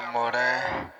l'amore